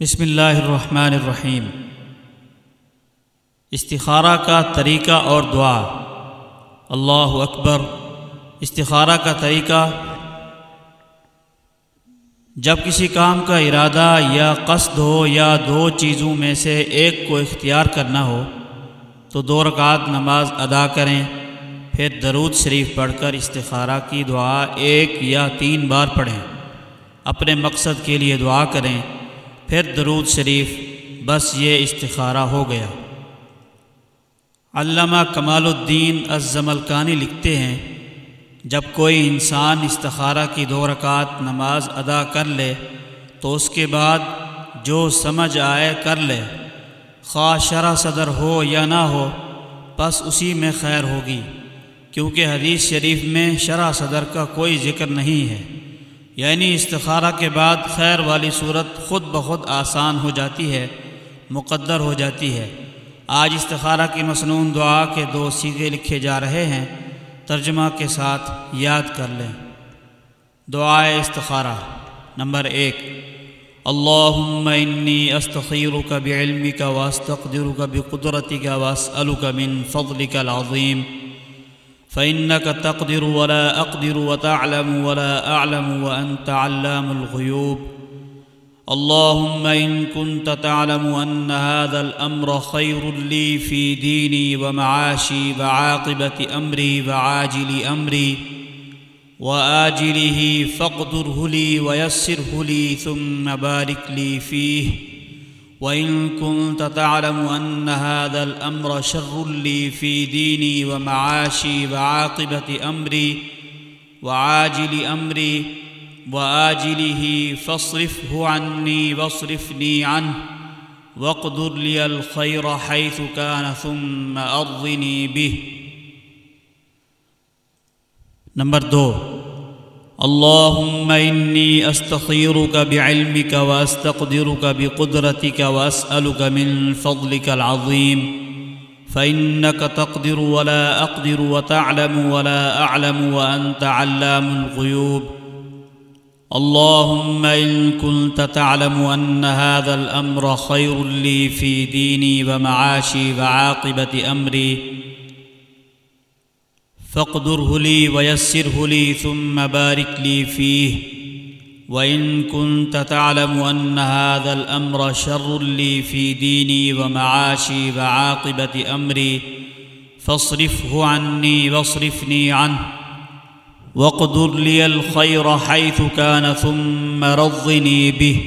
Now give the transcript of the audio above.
بسم اللہ الرحمن الرحیم۔ استخارہ کا طریقہ اور دعا۔ اللہ اکبر۔ استخارہ کا طریقہ۔ جب کسی کام کا ارادہ یا قصد ہو یا دو چیزوں میں سے ایک کو اختیار کرنا ہو، تو دو رکعت نماز ادا کریں۔ پھر درود شریف پڑھ کر استخارہ کی دعا ایک یا تین بار پڑھیں۔ اپنے مقصد کے لیے دعا کریں۔ پھر درود شریف بس یہ استخارہ ہو گیا۔ علامہ کمال الدین الزملکانی لکھتے ہیں، جب کوئی انسان استخارہ کی دو رکعت نماز ادا کر لے، تو اس کے بعد جو سمجھ آئے کر لے، خواہ شرح صدر ہو یا نہ ہو بس اسی میں خیر ہوگی، کیونکہ حدیث شریف میں شرح صدر کا کوئی ذکر نہیں ہے۔ یعنی استخارہ کے بعد خیر والی صورت خود بخود آسان ہو جاتی ہے، مقدر ہو جاتی ہے۔ آج استخارہ کی مصنون دعا کے دو سیدھے لکھے جا رہے ہیں، ترجمہ کے ساتھ یاد کر لیں۔ دعائے استخارہ نمبر ایک۔ اللہم انی استخیرک بعلمک واستقدرک بقدرتک واسألک من فضلک العظیم۔ فإنك تقدر ولا أقدر وتعلم ولا أعلم وأنت علام الغيوب. اللهم إن كنت تعلم أن هذا الأمر خير لي في ديني ومعاشي وعاقبة أمري وعاجل أمري وآجله فاقدره لي ويسره لي ثم بارك لي فيه. وإن كنت تعلم أن هذا الأمر شر لي في ديني ومعاشي وعاقبة أمري وعاجل أمري وآجله فاصرفه عني واصرفني عنه واقدر لي الخير حيث كان ثم أرضني به نمبر دو اللهم إني أستخيرك بعلمك وأستقدرك بقدرتك وأسألك من فضلك العظيم فإنك تقدر ولا أقدر وتعلم ولا أعلم وأنت علام الغيوب اللهم إن كنت تعلم أن هذا الأمر خير لي في ديني ومعاشي وعاقبة أمري فاقدره لي ويسره لي ثم بارك لي فيه. وإن كنت تعلم أن هذا الأمر شر لي في ديني ومعاشي وعاقبة أمري، فاصرفه عني واصرفني عنه. واقدر لي الخير حيث كان ثم رضني به.